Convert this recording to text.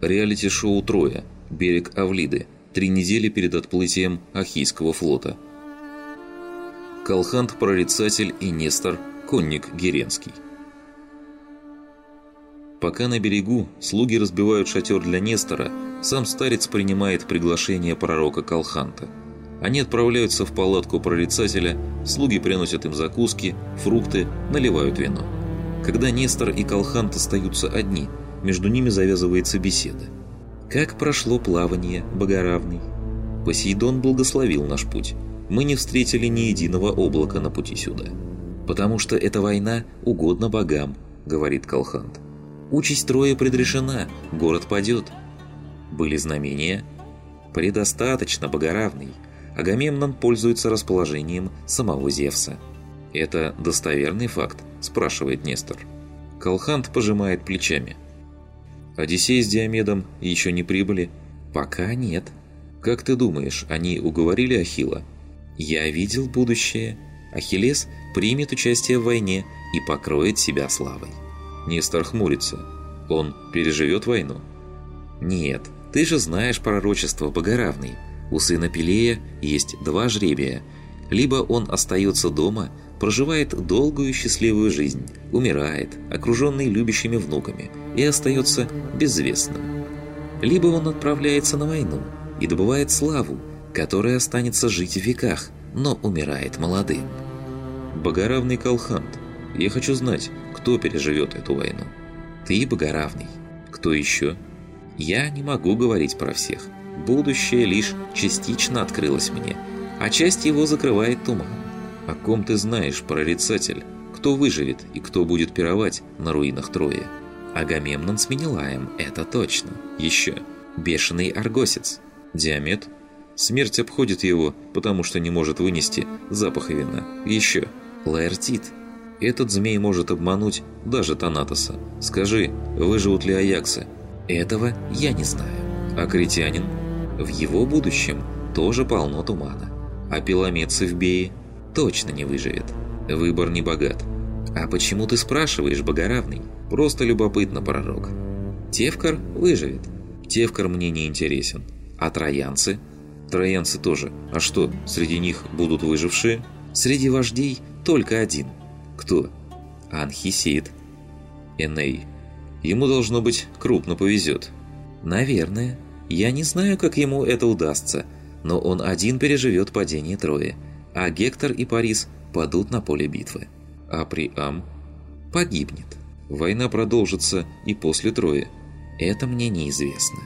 Реалити-шоу «Троя», берег Авлиды, три недели перед отплытием Ахийского флота. Колхант – прорицатель и Нестор – конник Геренский. Пока на берегу слуги разбивают шатер для Нестора, сам старец принимает приглашение пророка Колханта. Они отправляются в палатку прорицателя, слуги приносят им закуски, фрукты, наливают вино. Когда Нестор и Колхант остаются одни, между ними завязывается беседа. «Как прошло плавание, Богоравный?» Посейдон благословил наш путь. Мы не встретили ни единого облака на пути сюда. «Потому что эта война угодна богам», — говорит Колхант. Участь Троя предрешена, город падет. Были знамения? Предостаточно, Богоравный. Агамемнон пользуется расположением самого Зевса. «Это достоверный факт?» – спрашивает Нестор. Колхант пожимает плечами. «Одиссей с Диомедом еще не прибыли?» «Пока нет». «Как ты думаешь, они уговорили Ахилла?» «Я видел будущее. Ахиллес примет участие в войне и покроет себя славой». Нестор хмурится. Он переживет войну? Нет, ты же знаешь пророчество Богоравный. У сына Пелея есть два жребия. Либо он остается дома, проживает долгую счастливую жизнь, умирает, окруженный любящими внуками, и остается безвестным. Либо он отправляется на войну и добывает славу, которая останется жить в веках, но умирает молодым. Богоравный Колхант, я хочу знать, кто переживет эту войну. Ты, Богоравный. Кто еще? Я не могу говорить про всех. Будущее лишь частично открылось мне, а часть его закрывает туман. О ком ты знаешь, прорицатель? Кто выживет и кто будет пировать на руинах Трои? Агамемнон с Менелаем, это точно. Еще. Бешеный аргосец. Диамет. Смерть обходит его, потому что не может вынести запаха вина. Еще. Лаэртит. Этот змей может обмануть даже Танатоса. Скажи, выживут ли Аяксы? Этого я не знаю. А критянин? В его будущем тоже полно тумана. А пиламец в Бее точно не выживет. Выбор не богат. А почему ты спрашиваешь, Богоравный? Просто любопытно, пророк. Тевкар выживет. Тевкар мне не интересен. А троянцы? Троянцы тоже. А что, среди них будут выжившие? Среди вождей только один – кто? Анхисид. Эней. Ему должно быть крупно повезет. Наверное. Я не знаю, как ему это удастся, но он один переживет падение Трои, а Гектор и Парис падут на поле битвы. А Приам погибнет. Война продолжится и после Трои. Это мне неизвестно.